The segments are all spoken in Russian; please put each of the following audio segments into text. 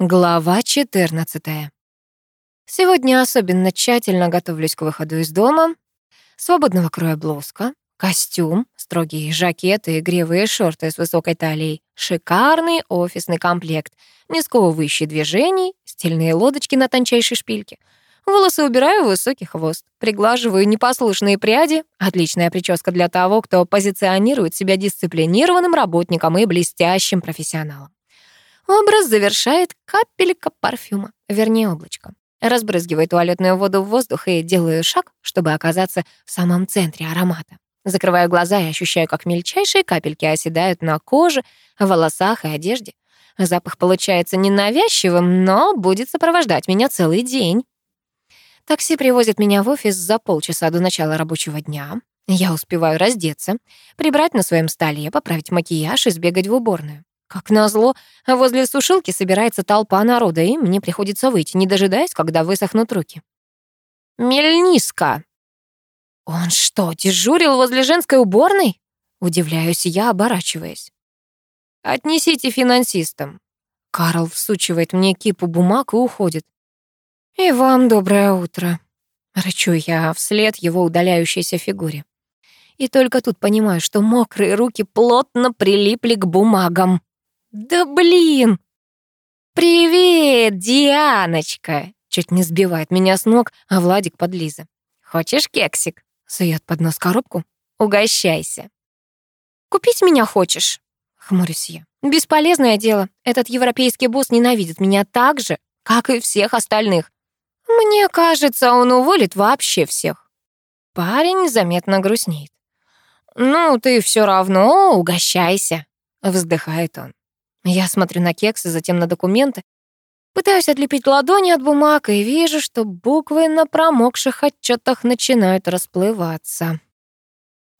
Глава 14. Сегодня особенно тщательно готовлюсь к выходу из дома. Свободного кроя блузка, костюм, строгие жакеты, игривые шорты с высокой талией, шикарный офисный комплект, не сковывающий движений, стильные лодочки на тончайшей шпильке. Волосы убираю в высокий хвост, приглаживаю непослушные пряди. Отличная прическа для того, кто позиционирует себя дисциплинированным работником и блестящим профессионалом. Образ завершает капелька парфюма, вернее, облачко. Разбрызгиваю туалетную воду в воздух и делаю шаг, чтобы оказаться в самом центре аромата. Закрываю глаза и ощущаю, как мельчайшие капельки оседают на коже, волосах и одежде. Запах получается ненавязчивым, но будет сопровождать меня целый день. Такси привозит меня в офис за полчаса до начала рабочего дня. Я успеваю раздеться, прибрать на своем столе, поправить макияж и сбегать в уборную. Как назло, возле сушилки собирается толпа народа, и мне приходится выйти, не дожидаясь, когда высохнут руки. «Мельниска!» «Он что, дежурил возле женской уборной?» Удивляюсь я, оборачиваясь. «Отнесите финансистам». Карл всучивает мне кипу бумаг и уходит. «И вам доброе утро», — рычу я вслед его удаляющейся фигуре. И только тут понимаю, что мокрые руки плотно прилипли к бумагам. «Да блин!» «Привет, Дианочка!» Чуть не сбивает меня с ног, а Владик подлиза. «Хочешь кексик?» Сует под нос коробку. «Угощайся». «Купить меня хочешь?» Хмурюсь я. «Бесполезное дело. Этот европейский босс ненавидит меня так же, как и всех остальных. Мне кажется, он уволит вообще всех». Парень заметно грустнеет. «Ну, ты все равно угощайся», — вздыхает он. Я смотрю на кексы, затем на документы. Пытаюсь отлепить ладони от бумаг и вижу, что буквы на промокших отчетах начинают расплываться.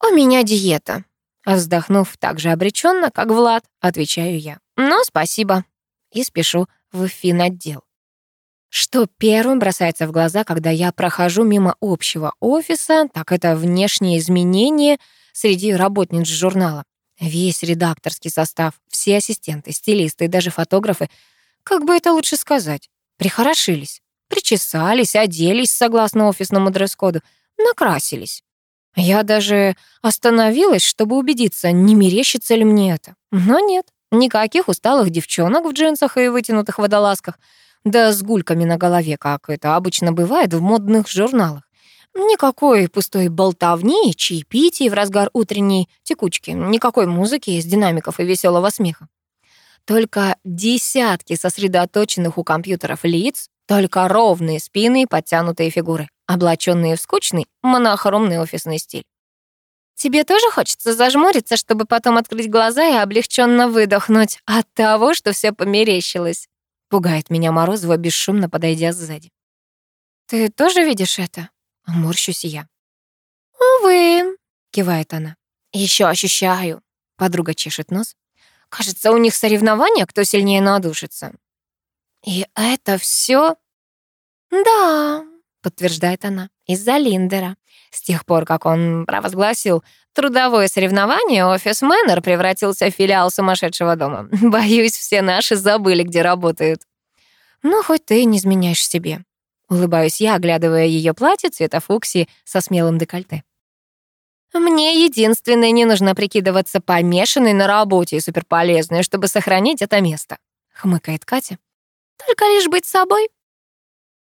«У меня диета», — вздохнув так же обреченно, как Влад, отвечаю я. «Но спасибо». И спешу в финотдел. Что первым бросается в глаза, когда я прохожу мимо общего офиса, так это внешние изменения среди работниц журнала. Весь редакторский состав, все ассистенты, стилисты и даже фотографы, как бы это лучше сказать, прихорошились, причесались, оделись согласно офисному дресс-коду, накрасились. Я даже остановилась, чтобы убедиться, не мерещится ли мне это. Но нет, никаких усталых девчонок в джинсах и вытянутых водолазках, да с гульками на голове, как это обычно бывает в модных журналах. Никакой пустой болтовни, чаепитий в разгар утренней текучки, никакой музыки из динамиков и веселого смеха. Только десятки сосредоточенных у компьютеров лиц, только ровные спины и подтянутые фигуры, облаченные в скучный, монохромный офисный стиль. Тебе тоже хочется зажмуриться, чтобы потом открыть глаза и облегченно выдохнуть от того, что все померещилось? Пугает меня Морозова, бесшумно подойдя сзади. Ты тоже видишь это? Морщусь я. «Увы», — кивает она. Еще ощущаю». Подруга чешет нос. «Кажется, у них соревнования, кто сильнее надушится». «И это все? «Да», — подтверждает она, — «из-за Линдера. С тех пор, как он провозгласил трудовое соревнование, офис Мэннер превратился в филиал сумасшедшего дома. Боюсь, все наши забыли, где работают». «Ну, хоть ты не изменяешь себе», Улыбаюсь я, оглядывая ее платье цвета фуксии со смелым декольте. Мне единственное не нужно прикидываться помешанной на работе и суперполезной, чтобы сохранить это место, хмыкает Катя. Только лишь быть собой.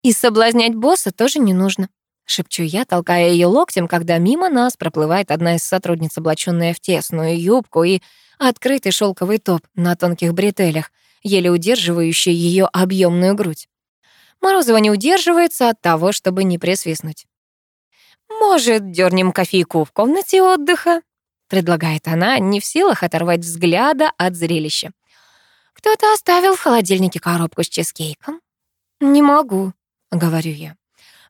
И соблазнять босса тоже не нужно. Шепчу я, толкая ее локтем, когда мимо нас проплывает одна из сотрудниц, облаченная в тесную юбку и открытый шелковый топ на тонких бретелях, еле удерживающий ее объемную грудь. Морозова не удерживается от того, чтобы не присвистнуть. «Может, дернем кофейку в комнате отдыха?» предлагает она, не в силах оторвать взгляда от зрелища. «Кто-то оставил в холодильнике коробку с чизкейком?» «Не могу», — говорю я.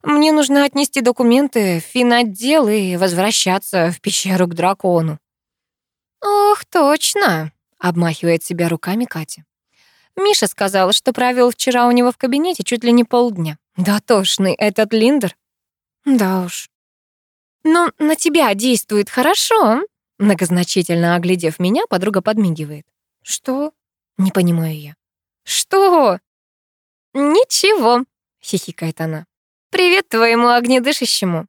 «Мне нужно отнести документы в финотдел и возвращаться в пещеру к дракону». «Ох, точно», — обмахивает себя руками Катя. Миша сказал, что провел вчера у него в кабинете чуть ли не полдня. Да тошный этот Линдер. Да уж. Но на тебя действует хорошо. Многозначительно оглядев меня, подруга подмигивает. Что? Не понимаю я. Что? «Ничего», — хихикает она. «Привет твоему огнедышащему».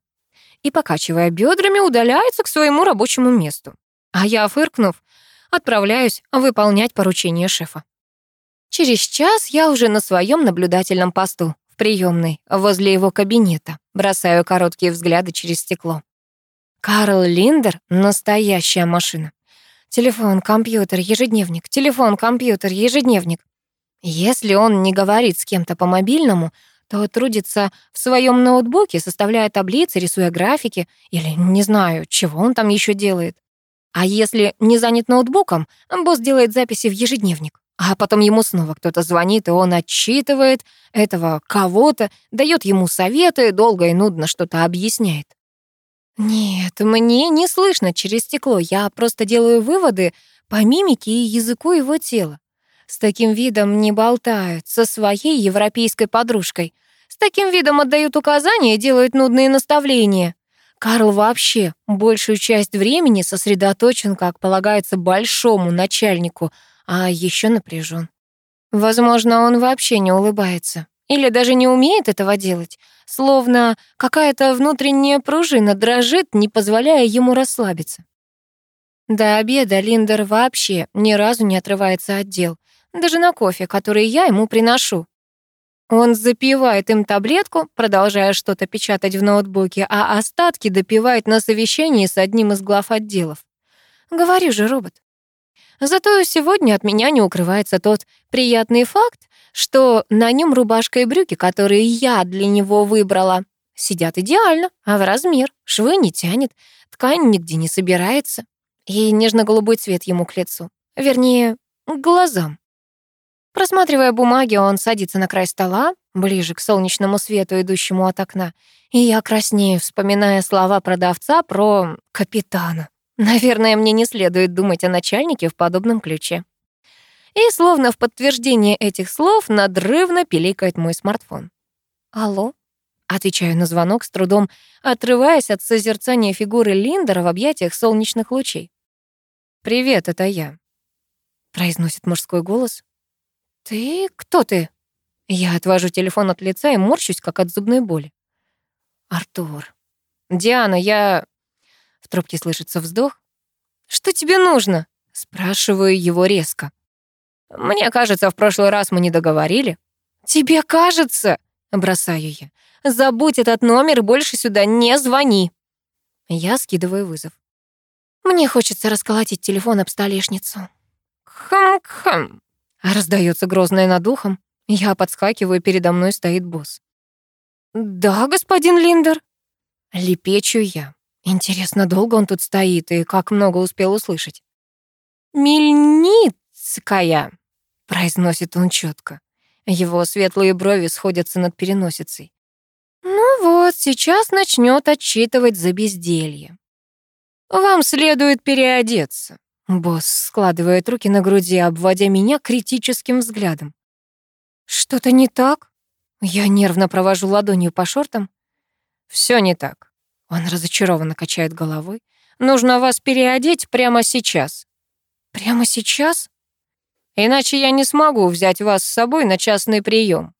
И, покачивая бедрами, удаляется к своему рабочему месту. А я, фыркнув, отправляюсь выполнять поручение шефа. Через час я уже на своем наблюдательном посту, в приемной, возле его кабинета, бросаю короткие взгляды через стекло. Карл Линдер — настоящая машина. Телефон, компьютер, ежедневник, телефон, компьютер, ежедневник. Если он не говорит с кем-то по мобильному, то трудится в своем ноутбуке, составляя таблицы, рисуя графики или не знаю, чего он там еще делает. А если не занят ноутбуком, босс делает записи в ежедневник. А потом ему снова кто-то звонит, и он отчитывает этого кого-то, дает ему советы, долго и нудно что-то объясняет. Нет, мне не слышно через стекло, я просто делаю выводы по мимике и языку его тела. С таким видом не болтают со своей европейской подружкой. С таким видом отдают указания и делают нудные наставления. Карл вообще большую часть времени сосредоточен, как полагается, большому начальнику, а еще напряжен. Возможно, он вообще не улыбается. Или даже не умеет этого делать словно какая-то внутренняя пружина дрожит, не позволяя ему расслабиться. До обеда Линдер вообще ни разу не отрывается от дел, даже на кофе, который я ему приношу. Он запивает им таблетку, продолжая что-то печатать в ноутбуке, а остатки допивает на совещании с одним из глав отделов. Говорю же, робот. Зато сегодня от меня не укрывается тот приятный факт, что на нем рубашка и брюки, которые я для него выбрала, сидят идеально, а в размер, швы не тянет, ткань нигде не собирается. И нежно-голубой цвет ему к лицу. Вернее, к глазам. Просматривая бумаги, он садится на край стола, ближе к солнечному свету, идущему от окна, и я краснею, вспоминая слова продавца про капитана. Наверное, мне не следует думать о начальнике в подобном ключе. И словно в подтверждение этих слов надрывно пиликает мой смартфон. «Алло?» Отвечаю на звонок с трудом, отрываясь от созерцания фигуры Линдера в объятиях солнечных лучей. «Привет, это я», — произносит мужской голос. «Ты? Кто ты?» Я отвожу телефон от лица и морщусь, как от зубной боли. «Артур». «Диана, я...» Трубке слышится вздох. «Что тебе нужно?» Спрашиваю его резко. Мне кажется, в прошлый раз мы не договорили. Тебе кажется? Бросаю я. Забудь этот номер и больше сюда не звони. Я скидываю вызов. Мне хочется расколотить телефон об столешницу. Хм-хм. Раздается грозное над ухом. Я подскакиваю, передо мной стоит босс. «Да, господин Линдер?» Лепечу я. Интересно, долго он тут стоит и как много успел услышать. «Мельницкая», произносит он четко. Его светлые брови сходятся над переносицей. Ну вот, сейчас начнет отчитывать за безделье. Вам следует переодеться. Босс складывает руки на груди, обводя меня критическим взглядом. Что-то не так? Я нервно провожу ладонью по шортам. Все не так. Он разочарованно качает головой. Нужно вас переодеть прямо сейчас. Прямо сейчас? Иначе я не смогу взять вас с собой на частный прием.